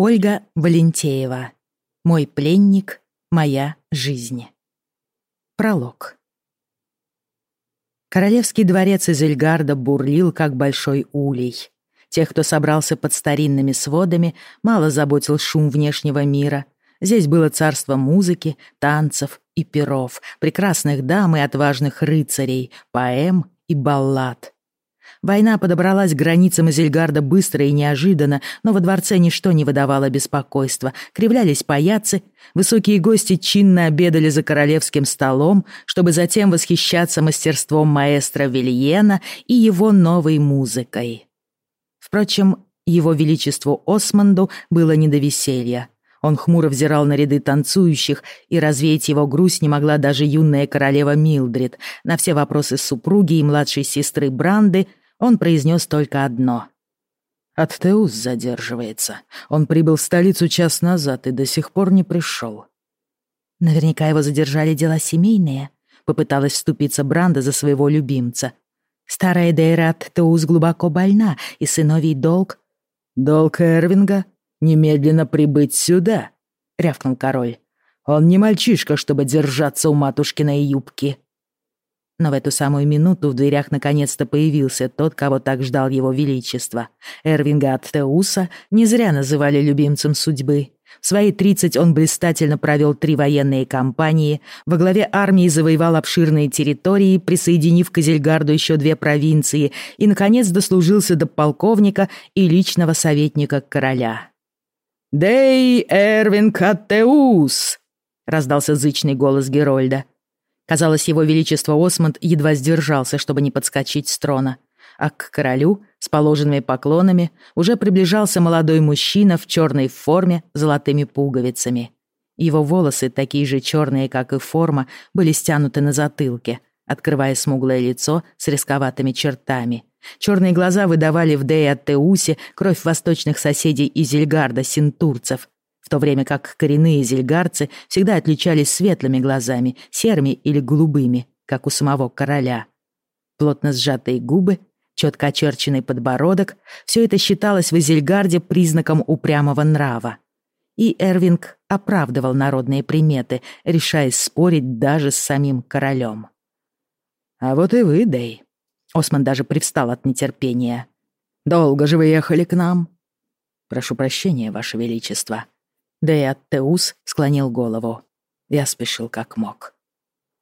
Ольга Валентеева. Мой пленник, моя жизнь. Пролог. Королевский дворец из Эльгарда бурлил, как большой улей. Тех, кто собрался под старинными сводами, мало заботил шум внешнего мира. Здесь было царство музыки, танцев и перов, прекрасных дам и отважных рыцарей, поэм и баллад — Война подобралась к границам Изельгарда быстро и неожиданно, но во дворце ничто не выдавало беспокойства. Кривлялись паяцы, высокие гости чинно обедали за королевским столом, чтобы затем восхищаться мастерством маэстро Вильена и его новой музыкой. Впрочем, его величеству Османду было не до веселья. Он хмуро взирал на ряды танцующих, и развеять его грусть не могла даже юная королева Милдрид. На все вопросы супруги и младшей сестры Бранды он произнес только одно. «Аттеус задерживается. Он прибыл в столицу час назад и до сих пор не пришел». «Наверняка его задержали дела семейные», — попыталась вступиться Бранда за своего любимца. «Старая Дейра Аттеус глубоко больна, и сыновий долг...» «Долг Эрвинга? Немедленно прибыть сюда», — рявкнул король. «Он не мальчишка, чтобы держаться у матушкиной юбки». Но в эту самую минуту в дверях наконец-то появился тот, кого так ждал его величество. Эрвинга Аттеуса не зря называли любимцем судьбы. В свои 30 он блистательно провел три военные кампании, во главе армии завоевал обширные территории, присоединив к Изельгарду еще две провинции и, наконец, дослужился до полковника и личного советника короля. «Дей Эрвинг Аттеус!» — раздался зычный голос Герольда. Казалось, его величество Осмонд едва сдержался, чтобы не подскочить с трона. А к королю, с положенными поклонами, уже приближался молодой мужчина в черной форме с золотыми пуговицами. Его волосы, такие же черные, как и форма, были стянуты на затылке, открывая смуглое лицо с рисковатыми чертами. Черные глаза выдавали в Дея Теусе кровь восточных соседей из Зельгарда, синтурцев, в то время как коренные зельгарцы всегда отличались светлыми глазами, серыми или голубыми, как у самого короля. Плотно сжатые губы, четко очерченный подбородок — все это считалось в Изельгарде признаком упрямого нрава. И Эрвинг оправдывал народные приметы, решаясь спорить даже с самим королем. «А вот и вы, Дэй». Осман даже привстал от нетерпения. «Долго же вы ехали к нам?» «Прошу прощения, Ваше Величество», да и Аттеус склонил голову. Я спешил как мог.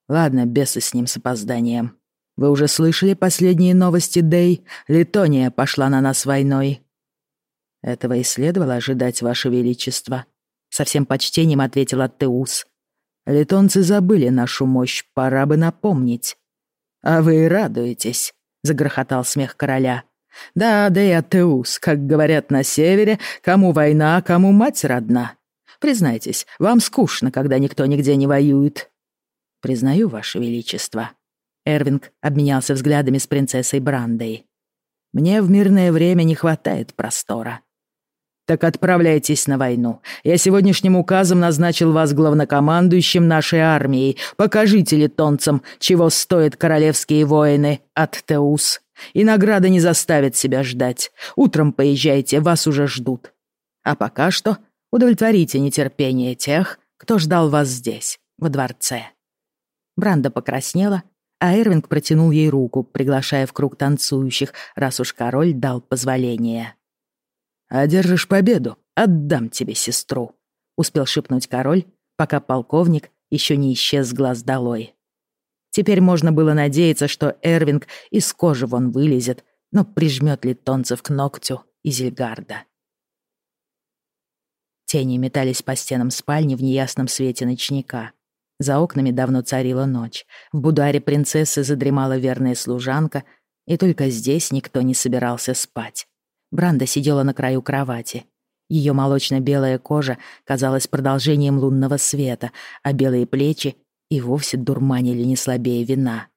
Ладно, бесы с ним с опозданием. Вы уже слышали последние новости, Дэй? Литония пошла на нас войной. Этого и следовало ожидать, Ваше Величество. Со всем почтением ответил Аттеус. Литонцы забыли нашу мощь, пора бы напомнить. А вы радуетесь, загрохотал смех короля. Да, да и как говорят на севере, кому война, кому мать родна. Признайтесь, вам скучно, когда никто нигде не воюет». «Признаю, Ваше Величество». Эрвинг обменялся взглядами с принцессой Брандой. «Мне в мирное время не хватает простора». «Так отправляйтесь на войну. Я сегодняшним указом назначил вас главнокомандующим нашей армией. Покажите литонцам, чего стоят королевские воины от Теус. И награда не заставит себя ждать. Утром поезжайте, вас уже ждут. А пока что Удовлетворите нетерпение тех, кто ждал вас здесь, во дворце». Бранда покраснела, а Эрвинг протянул ей руку, приглашая в круг танцующих, раз уж король дал позволение. «Одержишь победу, отдам тебе сестру», — успел шепнуть король, пока полковник еще не исчез с глаз долой. Теперь можно было надеяться, что Эрвинг из кожи вон вылезет, но прижмет литонцев к ногтю Изельгарда. Тени метались по стенам спальни в неясном свете ночника. За окнами давно царила ночь. В будуаре принцессы задремала верная служанка, и только здесь никто не собирался спать. Бранда сидела на краю кровати. Ее молочно-белая кожа казалась продолжением лунного света, а белые плечи и вовсе дурманили не слабее вина.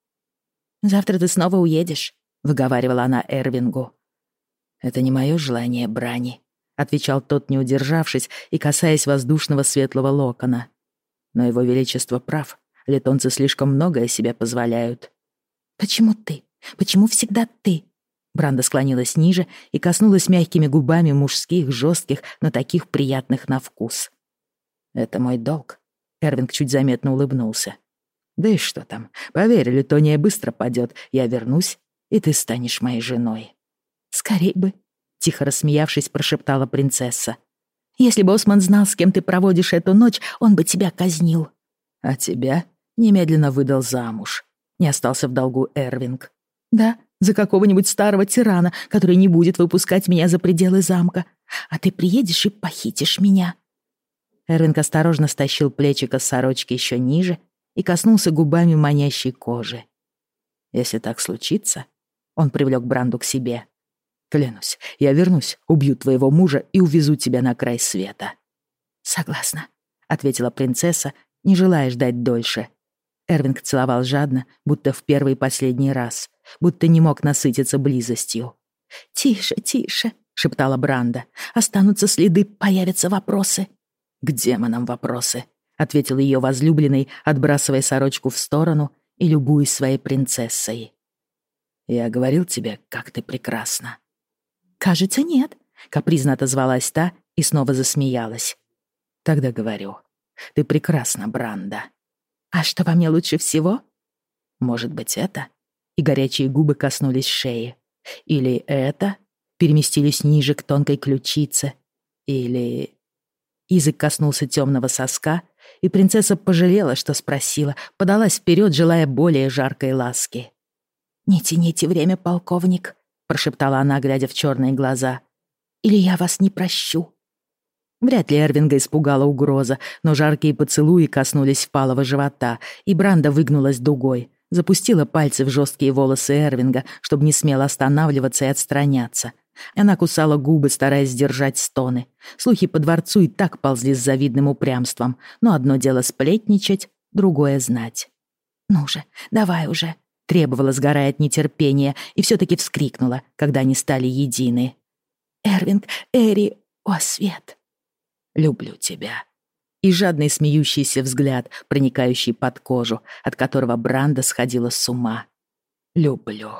«Завтра ты снова уедешь», — выговаривала она Эрвингу. «Это не мое желание, Брани», отвечал тот, не удержавшись и касаясь воздушного светлого локона. Но его величество прав. Летонцы слишком многое себе позволяют. Почему ты? Почему всегда ты? Бранда склонилась ниже и коснулась мягкими губами мужских, жестких, но таких приятных на вкус. «Это мой долг», — Эрвинг чуть заметно улыбнулся. «Да и что там, поверь, Литония быстро падет, я вернусь, и ты станешь моей женой». «Скорей бы», — тихо рассмеявшись, прошептала принцесса. «Если бы Осман знал, с кем ты проводишь эту ночь, он бы тебя казнил». «А тебя немедленно выдал замуж», — не остался в долгу Эрвинг. «Да, за какого-нибудь старого тирана, который не будет выпускать меня за пределы замка. А ты приедешь и похитишь меня». Эрвинг осторожно стащил плечико с сорочки еще ниже и коснулся губами манящей кожи. «Если так случится...» Он привлек Бранду к себе. «Клянусь, я вернусь, убью твоего мужа и увезу тебя на край света». «Согласна», — ответила принцесса, не желая ждать дольше. Эрвинг целовал жадно, будто в первый и последний раз, будто не мог насытиться близостью. «Тише, тише», — шептала Бранда. «Останутся следы, появятся вопросы». «К демонам вопросы», — ответил ее возлюбленный, отбрасывая сорочку в сторону и любуясь своей принцессой. «Я говорил тебе, как ты прекрасна». «Кажется, нет», — капризно отозвалась та и снова засмеялась. «Тогда говорю, ты прекрасна, Бранда». «А что во мне лучше всего?» «Может быть, это?» И горячие губы коснулись шеи. «Или это?» Переместились ниже к тонкой ключице. «Или...» Язык коснулся темного соска, и принцесса пожалела, что спросила, подалась вперед, желая более жаркой ласки. «Не тяните время, полковник», — прошептала она, глядя в черные глаза. «Или я вас не прощу». Вряд ли Эрвинга испугала угроза, но жаркие поцелуи коснулись впалого живота, и Бранда выгнулась дугой, запустила пальцы в жесткие волосы Эрвинга, чтобы не смело останавливаться и отстраняться. Она кусала губы, стараясь сдержать стоны. Слухи по дворцу и так ползли с завидным упрямством, но одно дело сплетничать, другое — знать. «Ну же, давай уже», — требовала, сгорая от нетерпения, и все таки вскрикнула, когда они стали едины. «Эрвинг, Эри, о, Свет!» люблю тебя». И жадный смеющийся взгляд, проникающий под кожу, от которого Бранда сходила с ума. «Люблю».